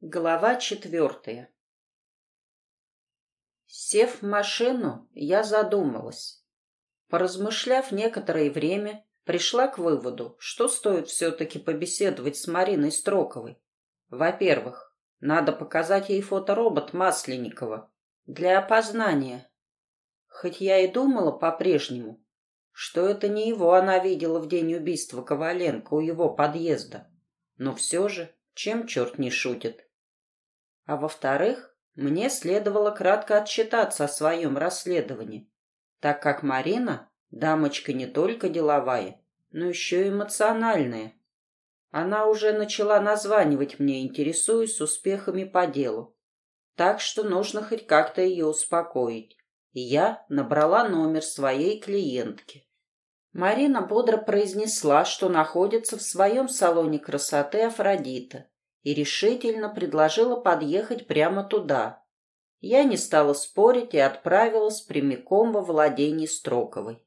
Глава четвертая Сев в машину, я задумалась. Поразмышляв некоторое время, пришла к выводу, что стоит все-таки побеседовать с Мариной Строковой. Во-первых, надо показать ей фоторобот Масленникова для опознания. Хоть я и думала по-прежнему, что это не его она видела в день убийства Коваленко у его подъезда, но все же, чем черт не шутит. А во-вторых, мне следовало кратко отчитаться о своем расследовании, так как Марина – дамочка не только деловая, но еще и эмоциональная. Она уже начала названивать мне, интересуясь успехами по делу. Так что нужно хоть как-то ее успокоить. И я набрала номер своей клиентки. Марина бодро произнесла, что находится в своем салоне красоты Афродита и решительно предложила подъехать прямо туда. Я не стала спорить и отправилась прямиком во владение Строковой.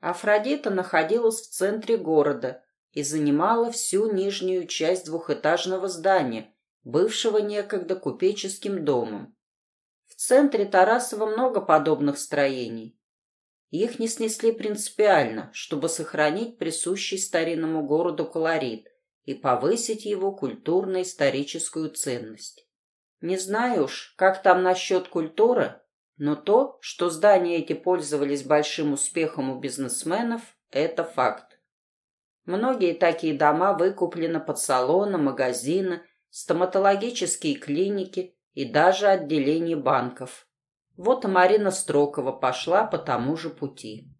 Афродита находилась в центре города и занимала всю нижнюю часть двухэтажного здания, бывшего некогда купеческим домом. В центре Тарасова много подобных строений. Их не снесли принципиально, чтобы сохранить присущий старинному городу колорит, и повысить его культурно-историческую ценность. Не знаю уж, как там насчет культуры, но то, что здания эти пользовались большим успехом у бизнесменов, это факт. Многие такие дома выкуплены под салоны, магазины, стоматологические клиники и даже отделения банков. Вот и Марина Строкова пошла по тому же пути.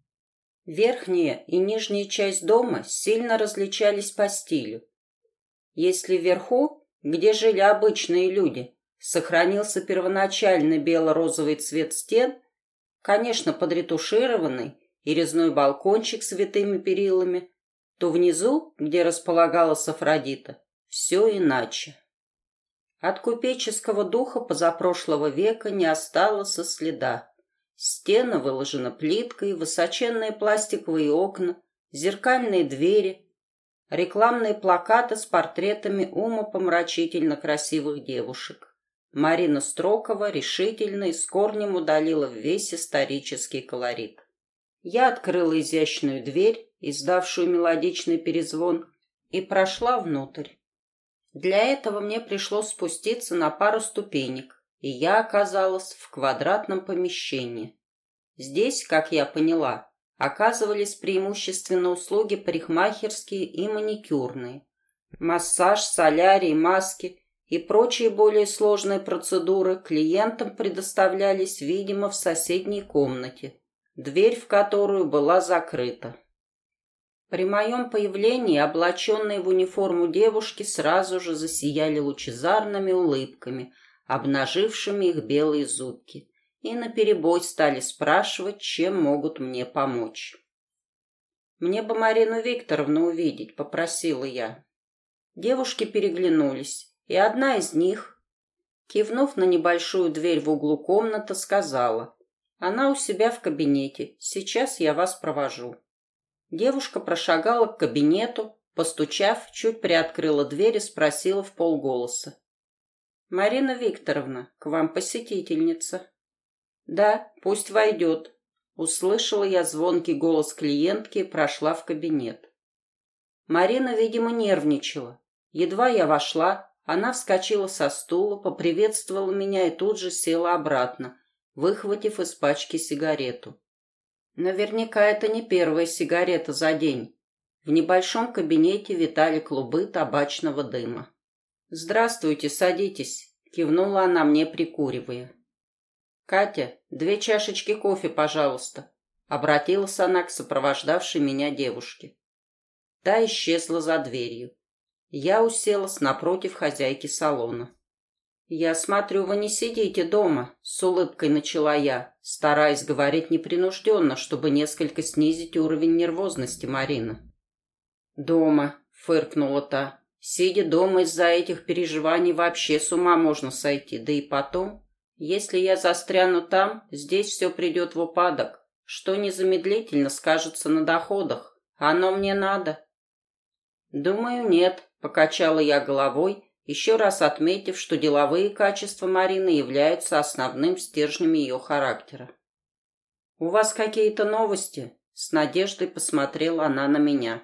Верхняя и нижняя часть дома сильно различались по стилю, если вверху, где жили обычные люди, сохранился первоначальный бело-розовый цвет стен, конечно, подретушированный и резной балкончик с витыми перилами, то внизу, где располагалась Афродита, все иначе. От купеческого духа позапрошлого века не осталось следа. Стены выложены плиткой, высоченные пластиковые окна, зеркальные двери, рекламные плакаты с портретами умопомрачительно красивых девушек. Марина Строкова решительно и с корнем удалила весь исторический колорит. Я открыла изящную дверь, издавшую мелодичный перезвон, и прошла внутрь. Для этого мне пришлось спуститься на пару ступенек, и я оказалась в квадратном помещении. Здесь, как я поняла, оказывались преимущественно услуги парикмахерские и маникюрные. Массаж, солярий, маски и прочие более сложные процедуры клиентам предоставлялись, видимо, в соседней комнате, дверь в которую была закрыта. При моем появлении облаченные в униформу девушки сразу же засияли лучезарными улыбками, обнажившими их белые зубки и наперебой стали спрашивать, чем могут мне помочь. «Мне бы Марину Викторовну увидеть», — попросила я. Девушки переглянулись, и одна из них, кивнув на небольшую дверь в углу комнаты, сказала, «Она у себя в кабинете, сейчас я вас провожу». Девушка прошагала к кабинету, постучав, чуть приоткрыла дверь и спросила в полголоса. «Марина Викторовна, к вам посетительница». «Да, пусть войдет». Услышала я звонкий голос клиентки и прошла в кабинет. Марина, видимо, нервничала. Едва я вошла, она вскочила со стула, поприветствовала меня и тут же села обратно, выхватив из пачки сигарету. Наверняка это не первая сигарета за день. В небольшом кабинете витали клубы табачного дыма. «Здравствуйте, садитесь», — кивнула она мне, прикуривая. «Катя, две чашечки кофе, пожалуйста», — обратилась она к сопровождавшей меня девушке. Та исчезла за дверью. Я уселась напротив хозяйки салона. «Я смотрю, вы не сидите дома», — с улыбкой начала я, стараясь говорить непринужденно, чтобы несколько снизить уровень нервозности Марины. «Дома», — фыркнула та. «Сидя дома из-за этих переживаний вообще с ума можно сойти, да и потом...» Если я застряну там, здесь все придет в упадок, что незамедлительно скажется на доходах. Оно мне надо. Думаю, нет, покачала я головой еще раз отметив, что деловые качества Марины являются основным стержнем ее характера. «У вас какие-то новости?» — с надеждой посмотрела она на меня.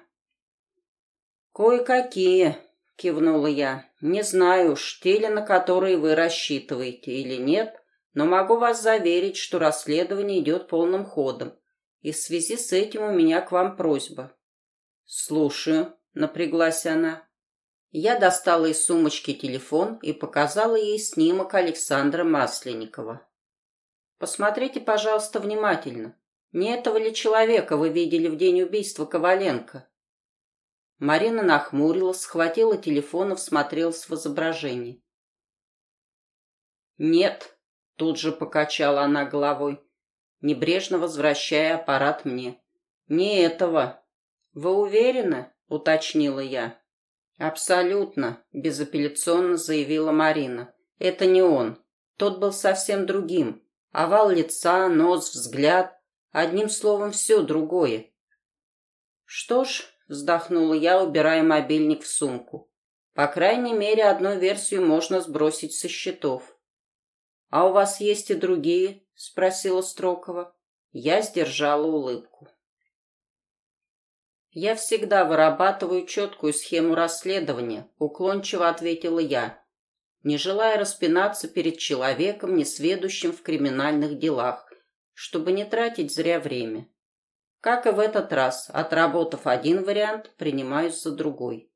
«Кое-какие», — кивнула я. «Не знаю уж, те ли, на которые вы рассчитываете или нет, но могу вас заверить, что расследование идет полным ходом, и в связи с этим у меня к вам просьба». «Слушаю», — напряглась она. Я достала из сумочки телефон и показала ей снимок Александра Масленникова. «Посмотрите, пожалуйста, внимательно. Не этого ли человека вы видели в день убийства Коваленко?» Марина нахмурилась, схватила телефон и всмотрелась в изображение. «Нет», — тут же покачала она головой, небрежно возвращая аппарат мне. «Не этого». «Вы уверены?» — уточнила я. «Абсолютно», — безапелляционно заявила Марина. «Это не он. Тот был совсем другим. Овал лица, нос, взгляд. Одним словом, все другое». «Что ж», — вздохнула я, убирая мобильник в сумку. «По крайней мере, одну версию можно сбросить со счетов». «А у вас есть и другие?» — спросила Строкова. Я сдержала улыбку. «Я всегда вырабатываю четкую схему расследования», — уклончиво ответила я, не желая распинаться перед человеком, несведущим в криминальных делах, чтобы не тратить зря время. Как и в этот раз, отработав один вариант, принимаюсь за другой.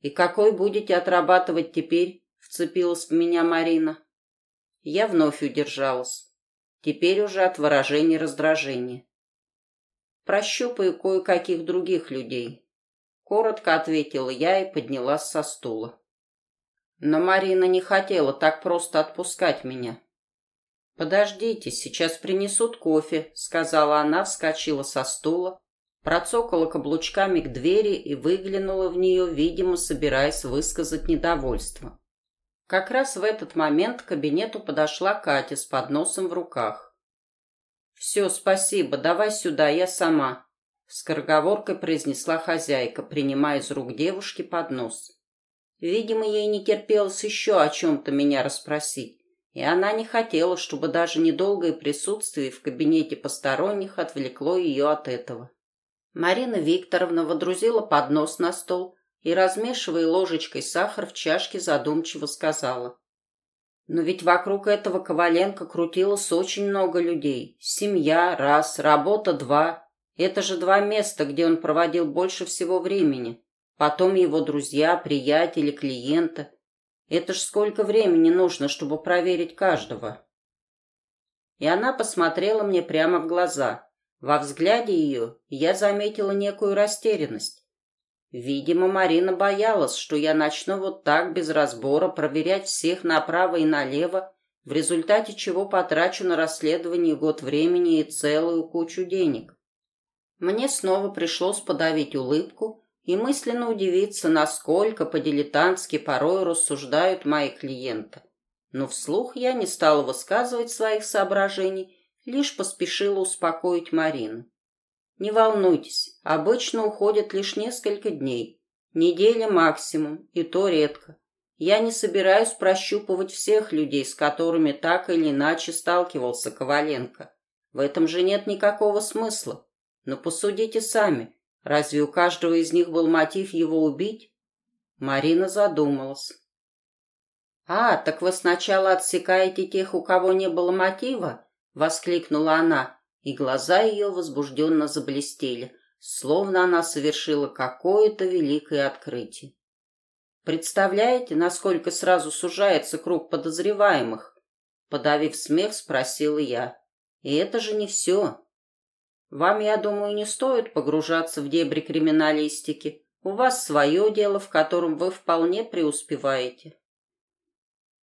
«И какой будете отрабатывать теперь?» — вцепилась в меня Марина. Я вновь удержалась. Теперь уже от выражения раздражения. Прощупаю кое-каких других людей. Коротко ответила я и поднялась со стула. Но Марина не хотела так просто отпускать меня. «Подождите, сейчас принесут кофе», — сказала она, вскочила со стула, процокала каблучками к двери и выглянула в нее, видимо, собираясь высказать недовольство. Как раз в этот момент к кабинету подошла Катя с подносом в руках. «Все, спасибо, давай сюда, я сама», — скороговоркой произнесла хозяйка, принимая из рук девушки поднос. Видимо, ей не терпелось еще о чем-то меня расспросить, и она не хотела, чтобы даже недолгое присутствие в кабинете посторонних отвлекло ее от этого. Марина Викторовна водрузила поднос на стол и, размешивая ложечкой сахар в чашке, задумчиво сказала. Но ведь вокруг этого Коваленко крутилось очень много людей. Семья – раз, работа – два. Это же два места, где он проводил больше всего времени. Потом его друзья, приятели, клиенты. Это ж сколько времени нужно, чтобы проверить каждого. И она посмотрела мне прямо в глаза. Во взгляде ее я заметила некую растерянность. Видимо, Марина боялась, что я начну вот так без разбора проверять всех направо и налево, в результате чего потрачу на расследование год времени и целую кучу денег. Мне снова пришлось подавить улыбку и мысленно удивиться, насколько по-дилетантски порой рассуждают мои клиенты. Но вслух я не стала высказывать своих соображений, лишь поспешила успокоить Марину. Не волнуйтесь, обычно уходит лишь несколько дней. Неделя максимум, и то редко. Я не собираюсь прощупывать всех людей, с которыми так или иначе сталкивался Коваленко. В этом же нет никакого смысла. Но посудите сами. Разве у каждого из них был мотив его убить? Марина задумалась. «А, так вы сначала отсекаете тех, у кого не было мотива?» — воскликнула она и глаза ее возбужденно заблестели, словно она совершила какое-то великое открытие. «Представляете, насколько сразу сужается круг подозреваемых?» Подавив смех, спросила я. «И это же не все. Вам, я думаю, не стоит погружаться в дебри криминалистики. У вас свое дело, в котором вы вполне преуспеваете».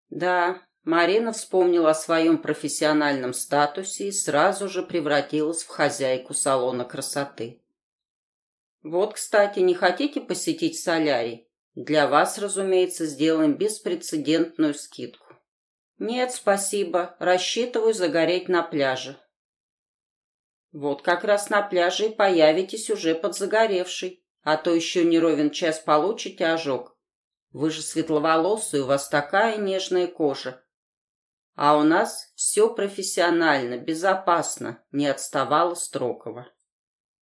«Да, Марина вспомнила о своем профессиональном статусе и сразу же превратилась в хозяйку салона красоты. «Вот, кстати, не хотите посетить солярий? Для вас, разумеется, сделаем беспрецедентную скидку». «Нет, спасибо. Рассчитываю загореть на пляже». «Вот как раз на пляже и появитесь уже подзагоревший, а то еще не ровен час получите ожог. Вы же светловолосые, у вас такая нежная кожа. А у нас все профессионально, безопасно, не отставала Строкова.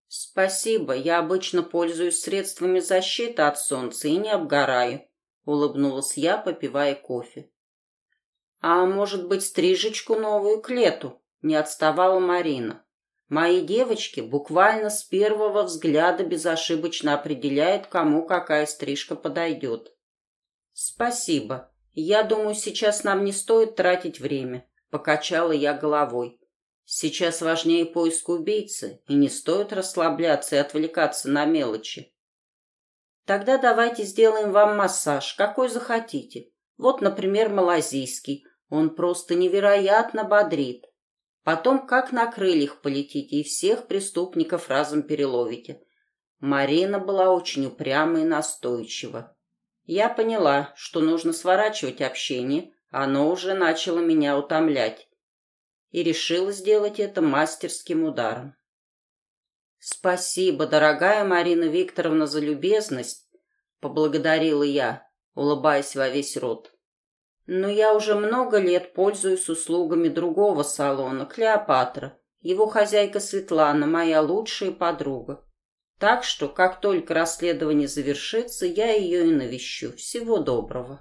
Спасибо, я обычно пользуюсь средствами защиты от солнца и не обгораю, улыбнулась я, попивая кофе. А может быть, стрижечку новую к лету? Не отставала Марина. Мои девочки буквально с первого взгляда безошибочно определяют, кому какая стрижка подойдет. Спасибо. Я думаю, сейчас нам не стоит тратить время, покачала я головой. Сейчас важнее поиск убийцы, и не стоит расслабляться и отвлекаться на мелочи. Тогда давайте сделаем вам массаж, какой захотите. Вот, например, малазийский. Он просто невероятно бодрит. Потом как на крыльях полетите и всех преступников разом переловите. Марина была очень упряма и настойчива. Я поняла, что нужно сворачивать общение, оно уже начало меня утомлять. И решила сделать это мастерским ударом. «Спасибо, дорогая Марина Викторовна, за любезность», — поблагодарила я, улыбаясь во весь рот. Но я уже много лет пользуюсь услугами другого салона, Клеопатра. Его хозяйка Светлана, моя лучшая подруга. Так что, как только расследование завершится, я ее и навещу. Всего доброго.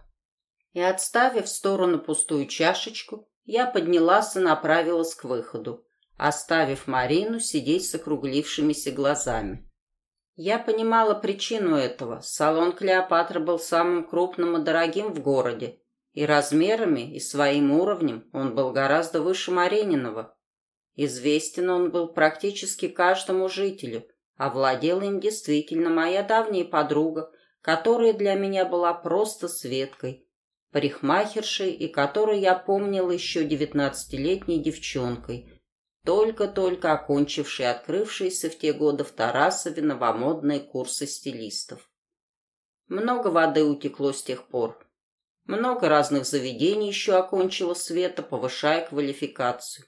И отставив в сторону пустую чашечку, я поднялась и направилась к выходу, оставив Марину сидеть с округлившимися глазами. Я понимала причину этого. Салон Клеопатра был самым крупным и дорогим в городе, и размерами, и своим уровнем он был гораздо выше Марениного. Известен он был практически каждому жителю, а владела им действительно моя давняя подруга, которая для меня была просто Светкой, парикмахершей и которую я помнила еще девятнадцатилетней девчонкой, только-только окончившей открывшиеся в те годы в Тарасове новомодные курсы стилистов. Много воды утекло с тех пор, много разных заведений еще окончила Света, повышая квалификацию.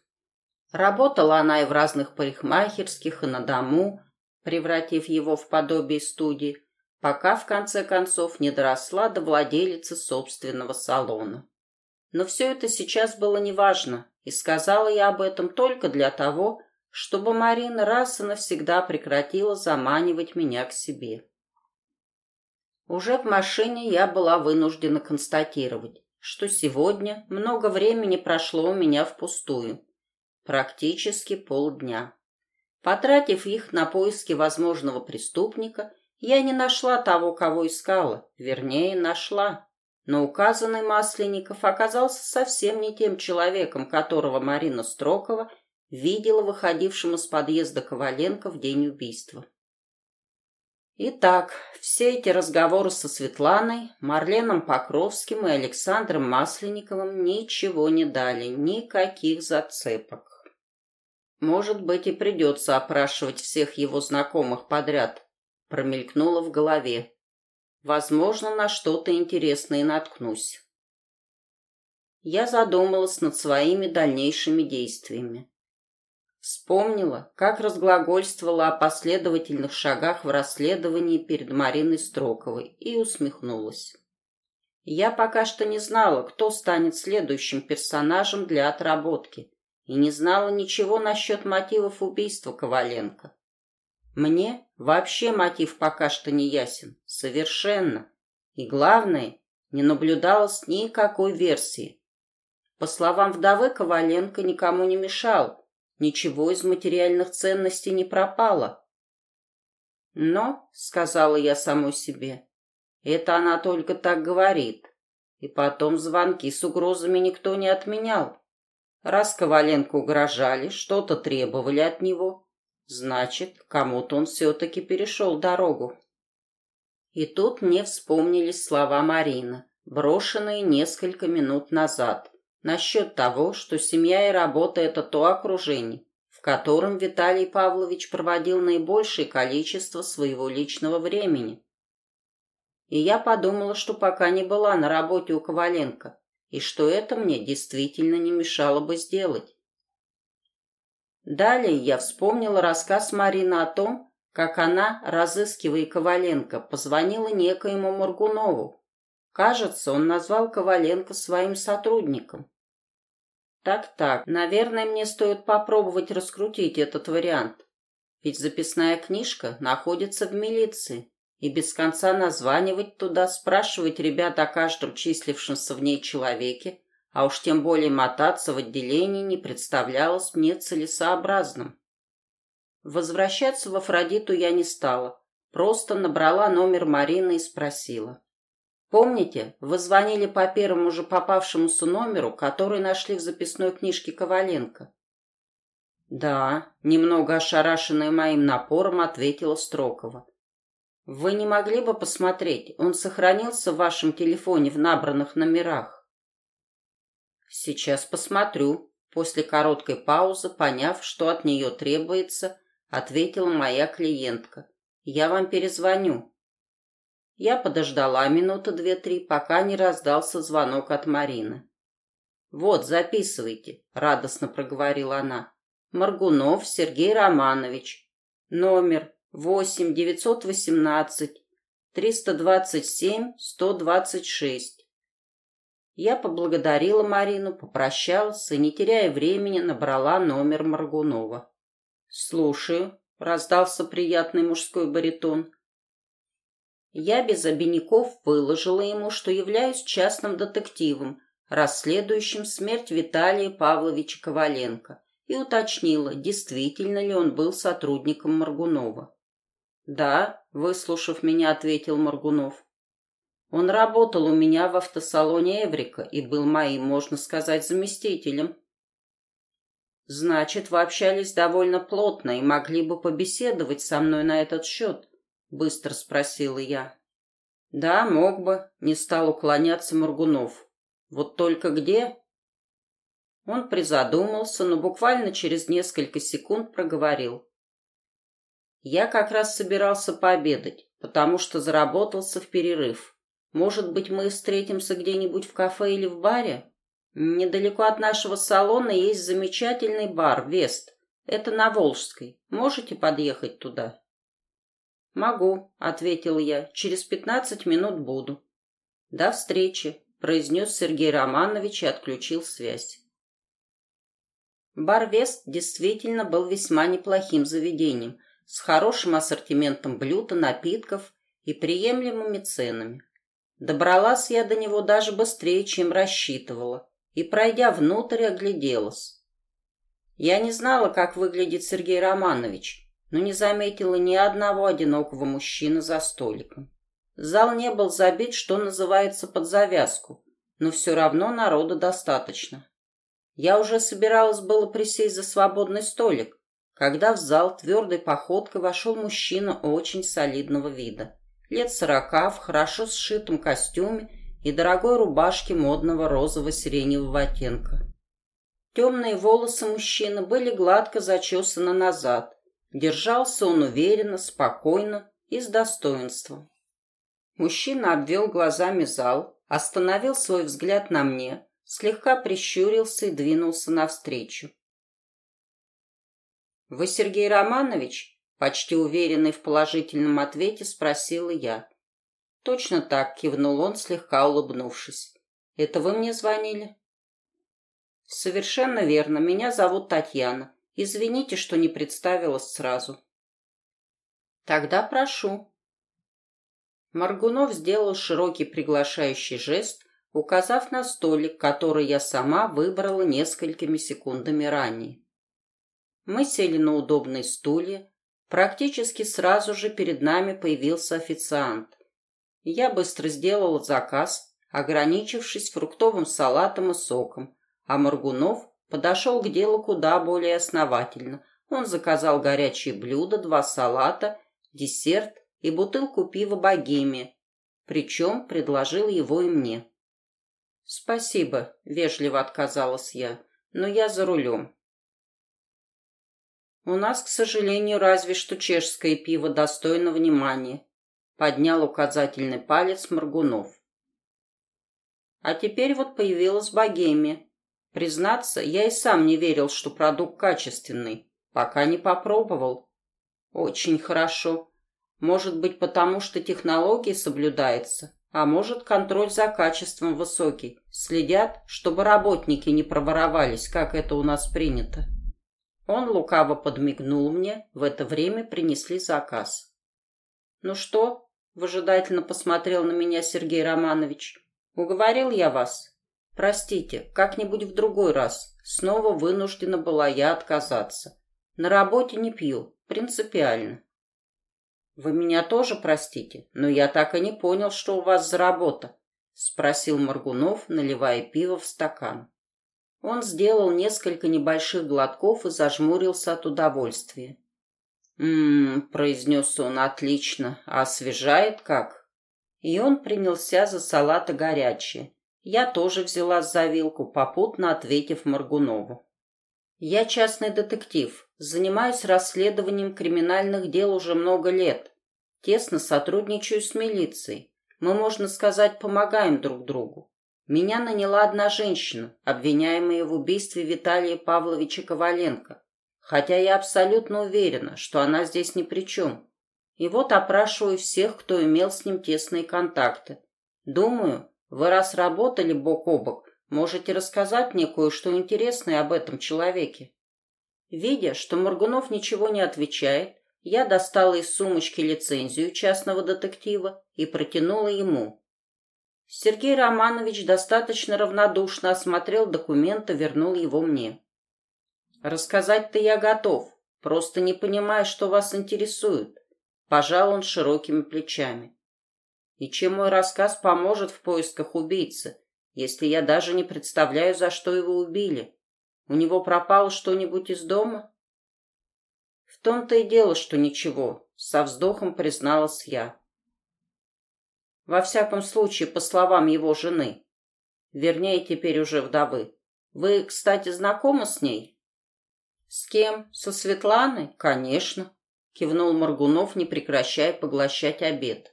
Работала она и в разных парикмахерских, и на дому, превратив его в подобие студии, пока в конце концов не доросла до владелицы собственного салона. Но все это сейчас было неважно, и сказала я об этом только для того, чтобы Марина раз и навсегда прекратила заманивать меня к себе. Уже в машине я была вынуждена констатировать, что сегодня много времени прошло у меня впустую. Практически полдня. Потратив их на поиски возможного преступника, я не нашла того, кого искала, вернее, нашла. Но указанный Масленников оказался совсем не тем человеком, которого Марина Строкова видела выходившим из подъезда Коваленко в день убийства. Итак, все эти разговоры со Светланой, Марленом Покровским и Александром Масленниковым ничего не дали, никаких зацепок. Может быть, и придется опрашивать всех его знакомых подряд, промелькнуло в голове. Возможно, на что-то интересное наткнусь. Я задумалась над своими дальнейшими действиями. Вспомнила, как разглагольствовала о последовательных шагах в расследовании перед Мариной Строковой и усмехнулась. Я пока что не знала, кто станет следующим персонажем для отработки, и не знала ничего насчет мотивов убийства Коваленко. Мне вообще мотив пока что не ясен, совершенно. И главное, не наблюдалось никакой версии. По словам вдовы, Коваленко никому не мешал, Ничего из материальных ценностей не пропало. Но, — сказала я самой себе, — это она только так говорит. И потом звонки с угрозами никто не отменял. Раз Коваленко угрожали, что-то требовали от него, значит, кому-то он все-таки перешел дорогу. И тут мне вспомнились слова Марины, брошенные несколько минут назад насчет того, что семья и работа – это то окружение, в котором Виталий Павлович проводил наибольшее количество своего личного времени. И я подумала, что пока не была на работе у Коваленко, и что это мне действительно не мешало бы сделать. Далее я вспомнила рассказ Марины о том, как она, разыскивая Коваленко, позвонила некоему Моргунову, Кажется, он назвал Коваленко своим сотрудником. Так-так, наверное, мне стоит попробовать раскрутить этот вариант. Ведь записная книжка находится в милиции, и без конца названивать туда, спрашивать ребят о каждом числившемся в ней человеке, а уж тем более мотаться в отделении не представлялось мне целесообразным. Возвращаться в Афродиту я не стала, просто набрала номер Марины и спросила. Помните, вы звонили по первому же попавшемуся номеру, который нашли в записной книжке Коваленко? Да, немного ошарашенная моим напором, ответила Строкова. Вы не могли бы посмотреть, он сохранился в вашем телефоне в набранных номерах? Сейчас посмотрю. После короткой паузы, поняв, что от нее требуется, ответила моя клиентка. Я вам перезвоню. Я подождала минуты две-три, пока не раздался звонок от Марины. «Вот, записывайте», — радостно проговорила она. «Маргунов Сергей Романович. Номер восемь девятьсот восемнадцать триста двадцать семь сто двадцать шесть». Я поблагодарила Марину, попрощалась и, не теряя времени, набрала номер Маргунова. «Слушаю», — раздался приятный мужской баритон. Я без обиняков выложила ему, что являюсь частным детективом, расследующим смерть Виталия Павловича Коваленко, и уточнила, действительно ли он был сотрудником Маргунова. «Да», — выслушав меня, ответил Маргунов. «Он работал у меня в автосалоне «Эврика» и был моим, можно сказать, заместителем». «Значит, вы общались довольно плотно и могли бы побеседовать со мной на этот счет», быстро спросила я. Да, мог бы, не стал уклоняться Моргунов. Вот только где? Он призадумался, но буквально через несколько секунд проговорил. Я как раз собирался пообедать, потому что заработался в перерыв. Может быть, мы встретимся где-нибудь в кафе или в баре? Недалеко от нашего салона есть замечательный бар «Вест». Это на Волжской. Можете подъехать туда?» «Могу», — ответил я. «Через пятнадцать минут буду». «До встречи», — произнес Сергей Романович и отключил связь. Бар «Вест» действительно был весьма неплохим заведением, с хорошим ассортиментом блюд и напитков и приемлемыми ценами. Добралась я до него даже быстрее, чем рассчитывала, и, пройдя внутрь, огляделась. Я не знала, как выглядит Сергей Романович, но не заметила ни одного одинокого мужчины за столиком. Зал не был забит, что называется, под завязку, но все равно народу достаточно. Я уже собиралась было присесть за свободный столик, когда в зал твердой походкой вошел мужчина очень солидного вида. Лет сорока, в хорошо сшитом костюме и дорогой рубашке модного розово-сиреневого оттенка. Темные волосы мужчины были гладко зачесаны назад, Держался он уверенно, спокойно и с достоинством. Мужчина обвел глазами зал, остановил свой взгляд на мне, слегка прищурился и двинулся навстречу. «Вы Сергей Романович?» Почти уверенный в положительном ответе спросила я. «Точно так», — кивнул он, слегка улыбнувшись. «Это вы мне звонили?» «Совершенно верно. Меня зовут Татьяна. Извините, что не представилась сразу. Тогда прошу. Маргунов сделал широкий приглашающий жест, указав на столик, который я сама выбрала несколькими секундами ранее. Мы сели на удобные стулья. Практически сразу же перед нами появился официант. Я быстро сделала заказ, ограничившись фруктовым салатом и соком, а Маргунов подошел к делу куда более основательно. Он заказал горячие блюда, два салата, десерт и бутылку пива «Богемия», причем предложил его и мне. «Спасибо», — вежливо отказалась я, — «но я за рулем». «У нас, к сожалению, разве что чешское пиво достойно внимания», — поднял указательный палец Моргунов. «А теперь вот появилась богемия. Признаться, я и сам не верил, что продукт качественный, пока не попробовал. Очень хорошо. Может быть, потому что технологии соблюдается, А может, контроль за качеством высокий. Следят, чтобы работники не проворовались, как это у нас принято. Он лукаво подмигнул мне, в это время принесли заказ. «Ну что?» — выжидательно посмотрел на меня Сергей Романович. «Уговорил я вас? Простите, как-нибудь в другой раз. Снова вынуждена была я отказаться. На работе не пью, принципиально». «Вы меня тоже простите, но я так и не понял, что у вас за работа», — спросил Моргунов, наливая пиво в стакан. Он сделал несколько небольших глотков и зажмурился от удовольствия. «М-м-м», произнес он, — «отлично. А освежает как?» И он принялся за салаты горячие. Я тоже взяла за вилку, попутно ответив Моргунову. «Я частный детектив. Занимаюсь расследованием криминальных дел уже много лет. Тесно сотрудничаю с милицией. Мы, можно сказать, помогаем друг другу. Меня наняла одна женщина, обвиняемая в убийстве Виталия Павловича Коваленко, хотя я абсолютно уверена, что она здесь ни при чем. И вот опрашиваю всех, кто имел с ним тесные контакты. Думаю, вы раз работали бок о бок, можете рассказать мне кое-что интересное об этом человеке. Видя, что Моргунов ничего не отвечает, я достала из сумочки лицензию частного детектива и протянула ему. Сергей Романович достаточно равнодушно осмотрел документ и вернул его мне. «Рассказать-то я готов, просто не понимаю, что вас интересует», — пожал он широкими плечами. «И чем мой рассказ поможет в поисках убийцы, если я даже не представляю, за что его убили? У него пропало что-нибудь из дома?» «В том-то и дело, что ничего», — со вздохом призналась я. Во всяком случае, по словам его жены. Вернее, теперь уже вдовы. Вы, кстати, знакомы с ней? С кем? Со Светланой? Конечно, кивнул Моргунов, не прекращая поглощать обед.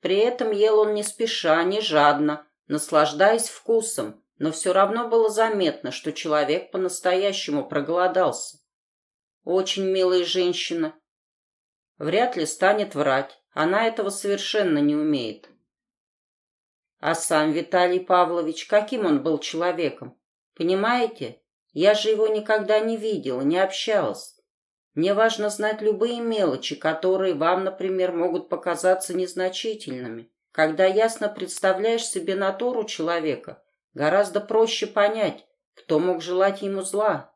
При этом ел он не спеша, не жадно, наслаждаясь вкусом, но все равно было заметно, что человек по-настоящему проголодался. Очень милая женщина. Вряд ли станет врать. Она этого совершенно не умеет. А сам Виталий Павлович, каким он был человеком? Понимаете? Я же его никогда не видела, не общалась. Мне важно знать любые мелочи, которые вам, например, могут показаться незначительными. Когда ясно представляешь себе натуру человека, гораздо проще понять, кто мог желать ему зла.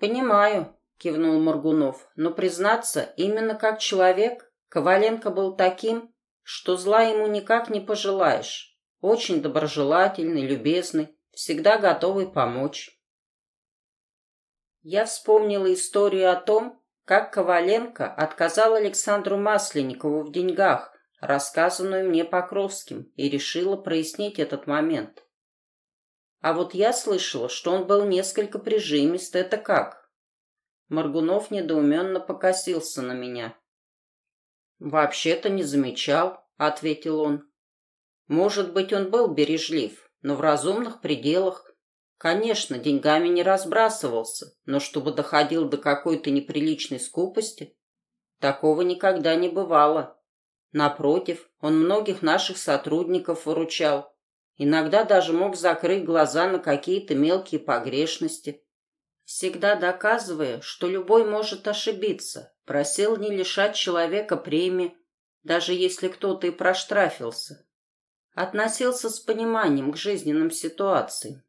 Понимаю, кивнул Моргунов, но признаться, именно как человек Коваленко был таким, что зла ему никак не пожелаешь. Очень доброжелательный, любезный, всегда готовый помочь. Я вспомнила историю о том, как Коваленко отказал Александру Масленникову в деньгах, рассказанную мне Покровским, и решила прояснить этот момент. А вот я слышала, что он был несколько прижимист. Это как? Моргунов недоуменно покосился на меня. «Вообще-то не замечал», — ответил он. «Может быть, он был бережлив, но в разумных пределах. Конечно, деньгами не разбрасывался, но чтобы доходил до какой-то неприличной скупости, такого никогда не бывало. Напротив, он многих наших сотрудников выручал. Иногда даже мог закрыть глаза на какие-то мелкие погрешности, всегда доказывая, что любой может ошибиться, Просил не лишать человека премии, даже если кто-то и проштрафился. Относился с пониманием к жизненным ситуациям.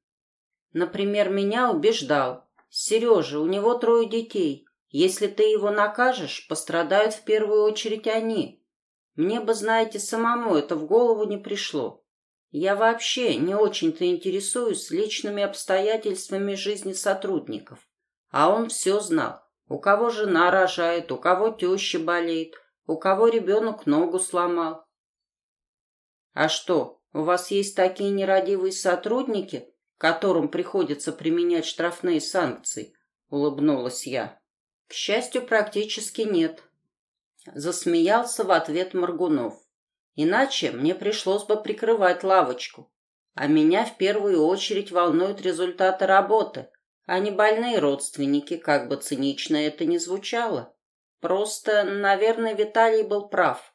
Например, меня убеждал. «Сережа, у него трое детей. Если ты его накажешь, пострадают в первую очередь они. Мне бы, знаете, самому это в голову не пришло. Я вообще не очень-то интересуюсь личными обстоятельствами жизни сотрудников. А он все знал. У кого жена рожает, у кого теща болеет, у кого ребенок ногу сломал. А что, у вас есть такие нерадивые сотрудники, которым приходится применять штрафные санкции? Улыбнулась я. К счастью, практически нет. Засмеялся в ответ Моргунов. Иначе мне пришлось бы прикрывать лавочку. А меня в первую очередь волнуют результаты работы, а не больные родственники, как бы цинично это ни звучало. Просто, наверное, Виталий был прав.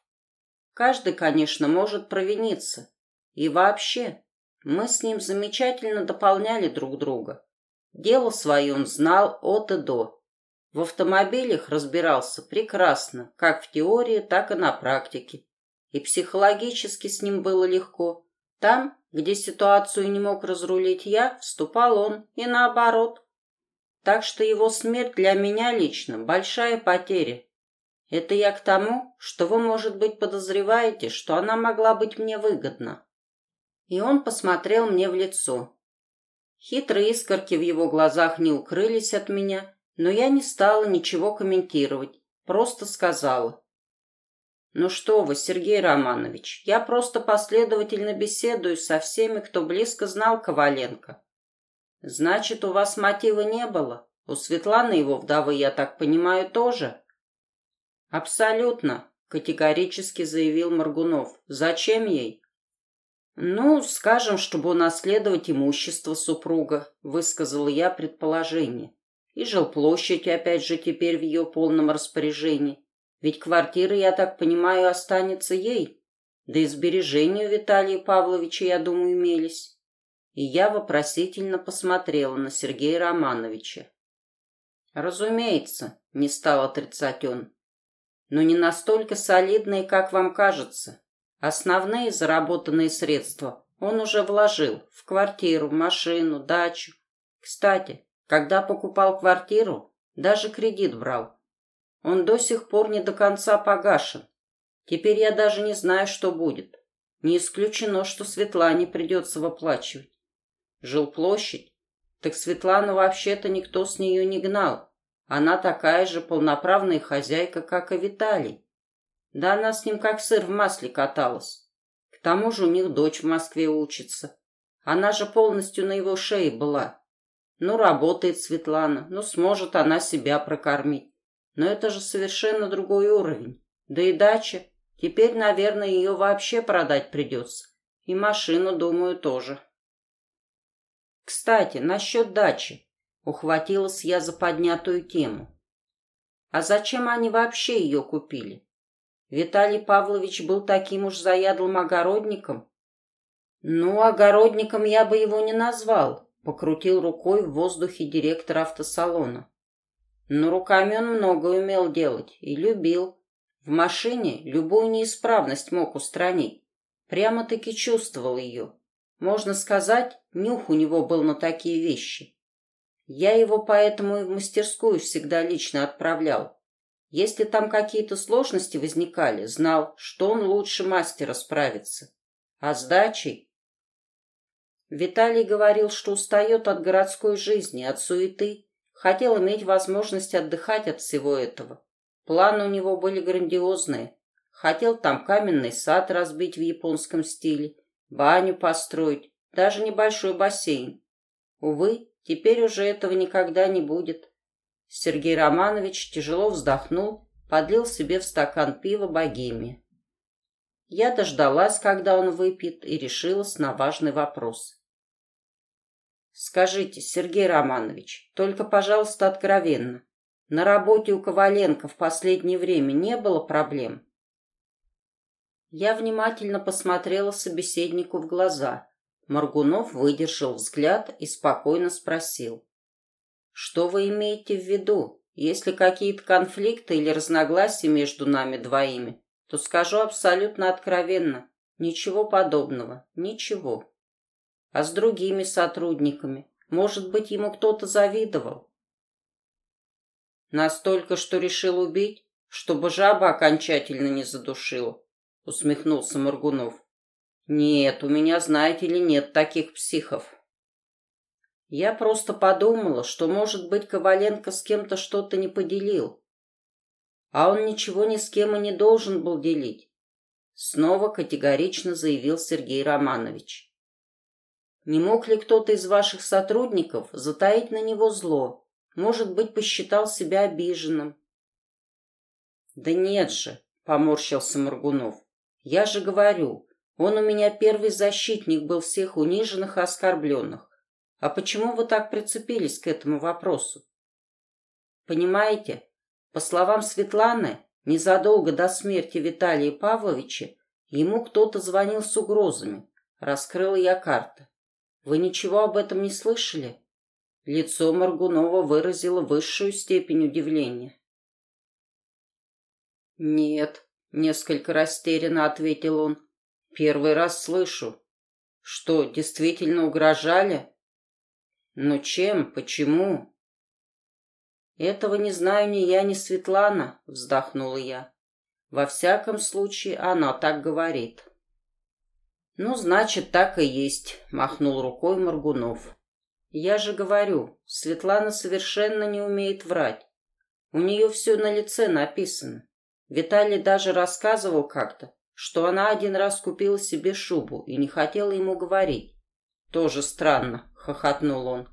Каждый, конечно, может провиниться. И вообще, мы с ним замечательно дополняли друг друга. Дело свое он знал от и до. В автомобилях разбирался прекрасно, как в теории, так и на практике. И психологически с ним было легко. Там, где ситуацию не мог разрулить я, вступал он, и наоборот. Так что его смерть для меня лично большая потеря. Это я к тому, что вы, может быть, подозреваете, что она могла быть мне выгодна. И он посмотрел мне в лицо. Хитрые искорки в его глазах не укрылись от меня, но я не стала ничего комментировать, просто сказала. «Ну что вы, Сергей Романович, я просто последовательно беседую со всеми, кто близко знал Коваленко. Значит, у вас мотива не было? У Светланы его вдовы, я так понимаю, тоже?» «Абсолютно», — категорически заявил Моргунов. «Зачем ей?» «Ну, скажем, чтобы унаследовать имущество супруга», — высказала я предположение. «И жилплощадь, опять же, теперь в ее полном распоряжении. Ведь квартира, я так понимаю, останется ей. Да и сбережения Виталия Павловича, я думаю, имелись». И я вопросительно посмотрела на Сергея Романовича. «Разумеется», — не стал отрицать он. «Но не настолько солидные, как вам кажется. Основные заработанные средства он уже вложил в квартиру, машину, дачу. Кстати, когда покупал квартиру, даже кредит брал. Он до сих пор не до конца погашен. Теперь я даже не знаю, что будет. Не исключено, что Светлане придется выплачивать. Жилплощадь? Так Светлану вообще-то никто с нее не гнал. Она такая же полноправная хозяйка, как и Виталий. Да она с ним как сыр в масле каталась. К тому же у них дочь в Москве учится. Она же полностью на его шее была. Ну, работает Светлана, ну, сможет она себя прокормить. Но это же совершенно другой уровень. Да и дача. Теперь, наверное, ее вообще продать придется. И машину, думаю, тоже. Кстати, насчет дачи. Ухватилась я за поднятую тему. А зачем они вообще ее купили? Виталий Павлович был таким уж заядлым огородником. Ну, огородником я бы его не назвал, покрутил рукой в воздухе директор автосалона. Но руками он много умел делать и любил. В машине любую неисправность мог устранить. Прямо-таки чувствовал ее. Можно сказать, нюх у него был на такие вещи. Я его поэтому и в мастерскую всегда лично отправлял. Если там какие-то сложности возникали, знал, что он лучше мастера справится. А с дачей? Виталий говорил, что устает от городской жизни, от суеты. Хотел иметь возможность отдыхать от всего этого. Планы у него были грандиозные. Хотел там каменный сад разбить в японском стиле, баню построить, даже небольшой бассейн. Увы, теперь уже этого никогда не будет. Сергей Романович тяжело вздохнул, подлил себе в стакан пива богеми. Я дождалась, когда он выпьет, и решилась на важный вопрос. «Скажите, Сергей Романович, только, пожалуйста, откровенно, на работе у Коваленко в последнее время не было проблем?» Я внимательно посмотрела собеседнику в глаза. Моргунов выдержал взгляд и спокойно спросил. Что вы имеете в виду? Если какие-то конфликты или разногласия между нами двоими, то скажу абсолютно откровенно. Ничего подобного. Ничего. А с другими сотрудниками? Может быть, ему кто-то завидовал? Настолько, что решил убить, чтобы жаба окончательно не задушила, усмехнулся Моргунов. Нет, у меня, знаете ли, нет таких психов. Я просто подумала, что, может быть, Коваленко с кем-то что-то не поделил. А он ничего ни с кем и не должен был делить. Снова категорично заявил Сергей Романович. Не мог ли кто-то из ваших сотрудников затаить на него зло? Может быть, посчитал себя обиженным? Да нет же, поморщился Моргунов. Я же говорю, он у меня первый защитник был всех униженных и оскорбленных. А почему вы так прицепились к этому вопросу? Понимаете, по словам Светланы, незадолго до смерти Виталия Павловича Ему кто-то звонил с угрозами. Раскрыла я карты. Вы ничего об этом не слышали? Лицо Маргунова выразило высшую степень удивления. «Нет», — несколько растерянно ответил он. «Первый раз слышу. Что, действительно угрожали?» «Но чем? Почему?» «Этого не знаю ни я, ни Светлана», — вздохнула я. «Во всяком случае, она так говорит». «Ну, значит, так и есть», — махнул рукой Маргунов. Я же говорю, Светлана совершенно не умеет врать. У нее все на лице написано. Виталий даже рассказывал как-то, что она один раз купила себе шубу и не хотела ему говорить. Тоже странно, хохотнул он.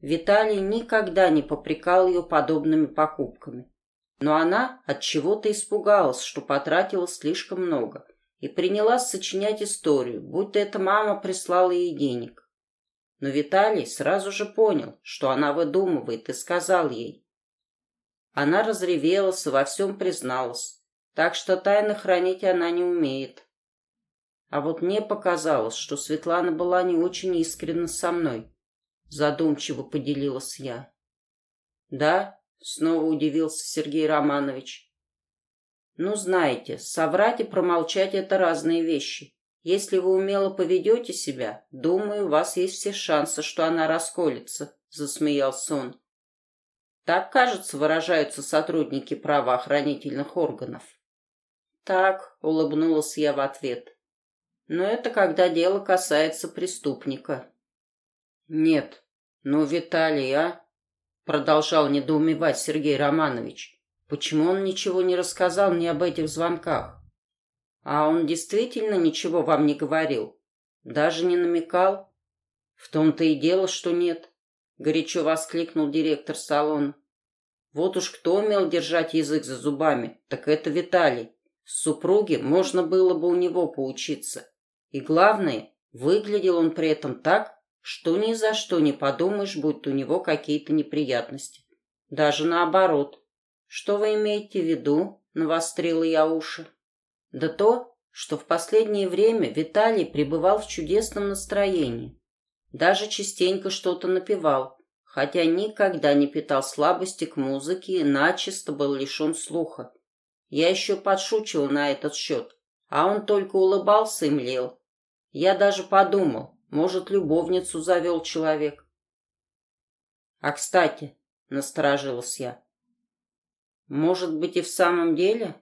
Виталий никогда не попрекал ее подобными покупками. Но она от чего-то испугалась, что потратила слишком много, и принялась сочинять историю, будто эта мама прислала ей денег. Но Виталий сразу же понял, что она выдумывает, и сказал ей. Она разревелась и во всем призналась, так что тайны хранить она не умеет. А вот мне показалось, что Светлана была не очень искренна со мной. Задумчиво поделилась я. «Да?» — снова удивился Сергей Романович. «Ну, знаете, соврать и промолчать — это разные вещи. Если вы умело поведете себя, думаю, у вас есть все шансы, что она расколется», — засмеялся он. Так, кажется, выражаются сотрудники правоохранительных органов. Так, улыбнулась я в ответ. Но это когда дело касается преступника. Нет, ну, Виталий, а? Продолжал недоумевать Сергей Романович. Почему он ничего не рассказал мне об этих звонках? А он действительно ничего вам не говорил? Даже не намекал? В том-то и дело, что нет, горячо воскликнул директор салона. Вот уж кто умел держать язык за зубами, так это Виталий. С супруги можно было бы у него поучиться. И главное, выглядел он при этом так, что ни за что не подумаешь, будто у него какие-то неприятности. Даже наоборот. Что вы имеете в виду? Навострила я уши. Да то, что в последнее время Виталий пребывал в чудесном настроении. Даже частенько что-то напевал, хотя никогда не питал слабости к музыке и начисто был лишен слуха. Я еще подшучивал на этот счет, а он только улыбался и млел. Я даже подумал, может, любовницу завел человек. А, кстати, насторожилась я, может быть и в самом деле?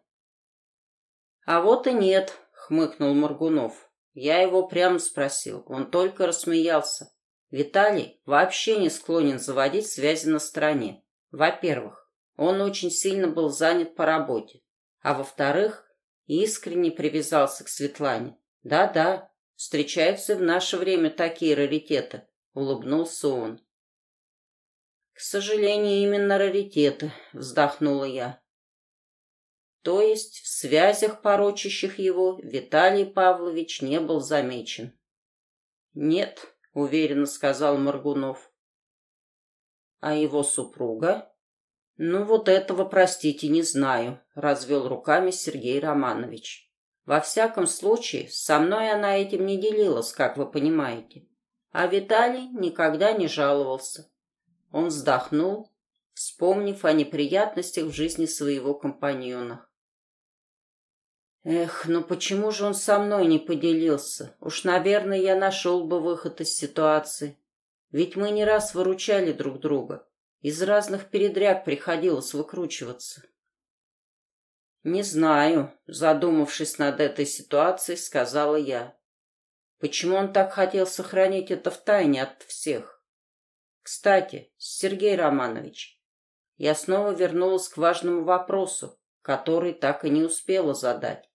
А вот и нет, хмыкнул Моргунов. Я его прямо спросил, он только рассмеялся. Виталий вообще не склонен заводить связи на стороне. Во-первых, он очень сильно был занят по работе. А во-вторых, искренне привязался к Светлане. Да-да, встречаются в наше время такие раритеты, улыбнулся он. К сожалению, именно раритеты, вздохнула я. То есть в связях, порочащих его, Виталий Павлович не был замечен. «Нет», — уверенно сказал Маргунов. «А его супруга?» «Ну вот этого, простите, не знаю», — развел руками Сергей Романович. «Во всяком случае, со мной она этим не делилась, как вы понимаете. А Виталий никогда не жаловался». Он вздохнул, вспомнив о неприятностях в жизни своего компаньона. Эх, ну почему же он со мной не поделился? Уж, наверное, я нашел бы выход из ситуации. Ведь мы не раз выручали друг друга. Из разных передряг приходилось выкручиваться. Не знаю, задумавшись над этой ситуацией, сказала я. Почему он так хотел сохранить это в тайне от всех? Кстати, Сергей Романович, я снова вернулась к важному вопросу, который так и не успела задать.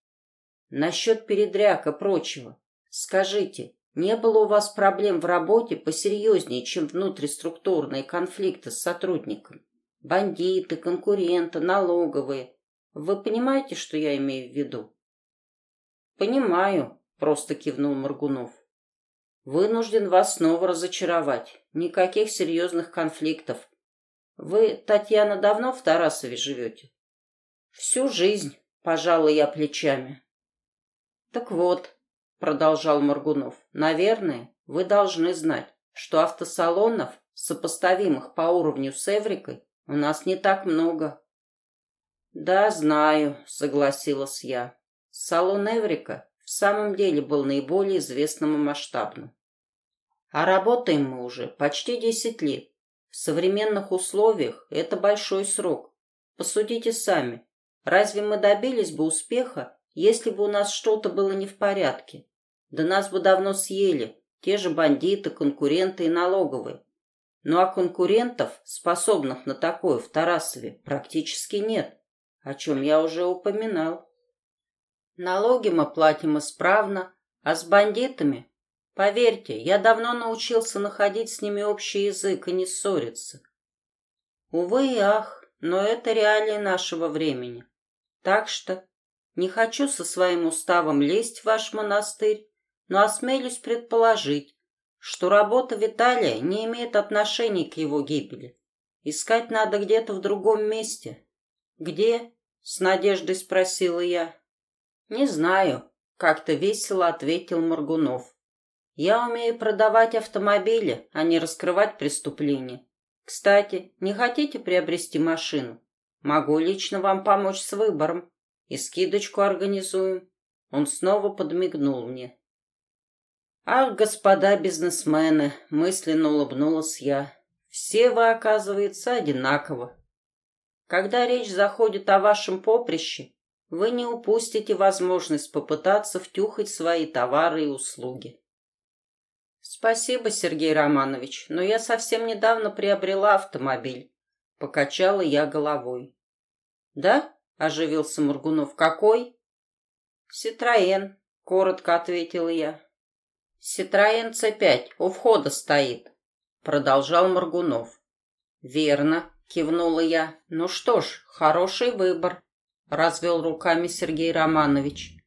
Насчет передряг и прочего. Скажите, не было у вас проблем в работе посерьезнее, чем внутриструктурные конфликты с сотрудниками? Бандиты, конкуренты, налоговые. Вы понимаете, что я имею в виду? Понимаю, просто кивнул Моргунов. Вынужден вас снова разочаровать. Никаких серьезных конфликтов. Вы, Татьяна, давно в Тарасове живете? Всю жизнь, пожалуй, я плечами. Так вот, продолжал Моргунов, наверное, вы должны знать, что автосалонов, сопоставимых по уровню с Эврикой, у нас не так много. Да, знаю, согласилась я. Салон Эврика в самом деле был наиболее известным и масштабным. А работаем мы уже почти десять лет. В современных условиях это большой срок. Посудите сами. Разве мы добились бы успеха, если бы у нас что-то было не в порядке? Да нас бы давно съели, те же бандиты, конкуренты и налоговые. Ну а конкурентов, способных на такое в Тарасове, практически нет, о чем я уже упоминал. Налоги мы платим исправно, а с бандитами Поверьте, я давно научился находить с ними общий язык и не ссориться. Увы и ах, но это реалии нашего времени. Так что не хочу со своим уставом лезть в ваш монастырь, но осмелюсь предположить, что работа Виталия не имеет отношения к его гибели. Искать надо где-то в другом месте. Где? С надеждой спросила я. Не знаю, как-то весело ответил Моргунов. Я умею продавать автомобили, а не раскрывать преступления. Кстати, не хотите приобрести машину? Могу лично вам помочь с выбором. И скидочку организуем. Он снова подмигнул мне. Ах, господа бизнесмены, мысленно улыбнулась я. Все вы, оказывается, одинаково. Когда речь заходит о вашем поприще, вы не упустите возможность попытаться втюхать свои товары и услуги. «Спасибо, Сергей Романович, но я совсем недавно приобрела автомобиль». Покачала я головой. «Да?» — оживился Мургунов. «Какой?» «Ситроен», — коротко ответила я. «Ситроен С5 у входа стоит», — продолжал Моргунов. «Верно», — кивнула я. «Ну что ж, хороший выбор», — развел руками Сергей Романович.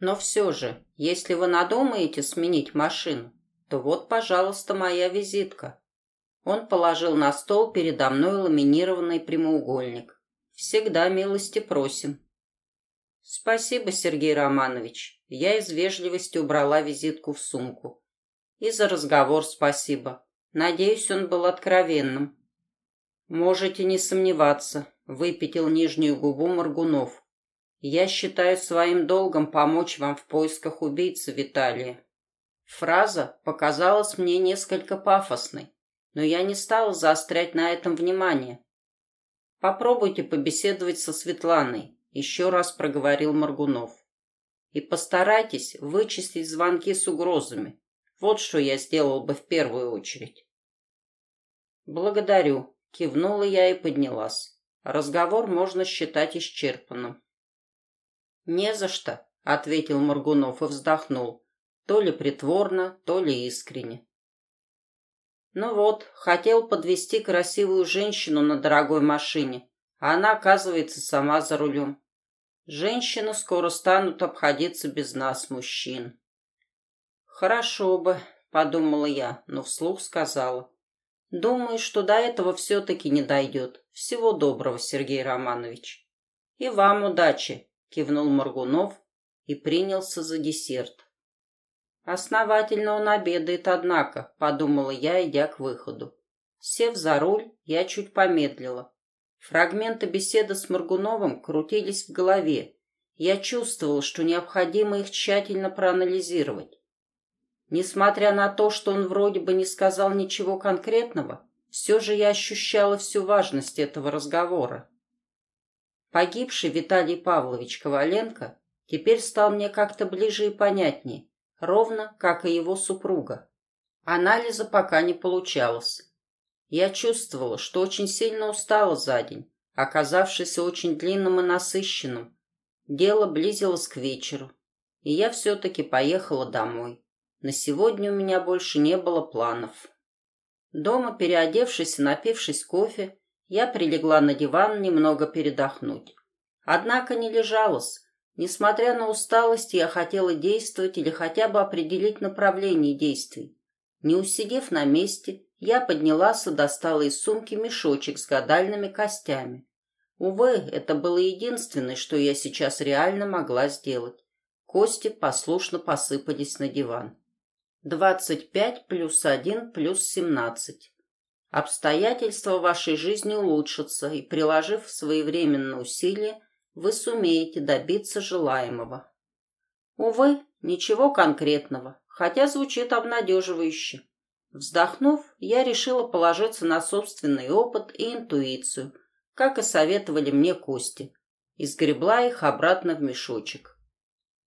Но все же, если вы надумаете сменить машину, то вот, пожалуйста, моя визитка. Он положил на стол передо мной ламинированный прямоугольник. Всегда милости просим. Спасибо, Сергей Романович. Я из вежливости убрала визитку в сумку. И за разговор спасибо. Надеюсь, он был откровенным. Можете не сомневаться, выпятил нижнюю губу Моргунов. Я считаю своим долгом помочь вам в поисках убийцы Виталия. Фраза показалась мне несколько пафосной, но я не стала заострять на этом внимание. Попробуйте побеседовать со Светланой, еще раз проговорил Маргунов. И постарайтесь вычистить звонки с угрозами. Вот что я сделал бы в первую очередь. Благодарю, кивнула я и поднялась. Разговор можно считать исчерпанным. «Не за что», — ответил Моргунов и вздохнул, то ли притворно, то ли искренне. Ну вот, хотел подвести красивую женщину на дорогой машине, а она, оказывается, сама за рулем. Женщины скоро станут обходиться без нас, мужчин. Хорошо бы, подумала я, но вслух сказала. Думаю, что до этого все-таки не дойдет. Всего доброго, Сергей Романович. И вам удачи, кивнул Моргунов и принялся за десерт. Основательно он обедает, однако, подумала я, идя к выходу. Сев за руль, я чуть помедлила. Фрагменты беседы с Моргуновым крутились в голове. Я чувствовала, что необходимо их тщательно проанализировать. Несмотря на то, что он вроде бы не сказал ничего конкретного, все же я ощущала всю важность этого разговора. Погибший Виталий Павлович Коваленко теперь стал мне как-то ближе и понятнее, ровно как и его супруга. Анализа пока не получалось. Я чувствовала, что очень сильно устала за день, оказавшись очень длинным и насыщенным. Дело близилось к вечеру, и я все-таки поехала домой. На сегодня у меня больше не было планов. Дома, переодевшись и напившись кофе, я прилегла на диван немного передохнуть. Однако не лежалась. Несмотря на усталость, я хотела действовать или хотя бы определить направление действий. Не усидев на месте, я поднялась и достала из сумки мешочек с гадальными костями. Увы, это было единственное, что я сейчас реально могла сделать. Кости послушно посыпались на диван. Двадцать пять плюс один плюс семнадцать. Обстоятельства вашей жизни улучшатся, и, приложив своевременно усилия, вы сумеете добиться желаемого. Увы, ничего конкретного, хотя звучит обнадеживающе. Вздохнув, я решила положиться на собственный опыт и интуицию, как и советовали мне кости, и сгребла их обратно в мешочек.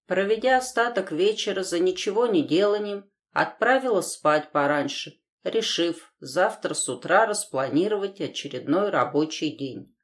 Проведя остаток вечера за ничего не деланием, отправила спать пораньше, решив завтра с утра распланировать очередной рабочий день.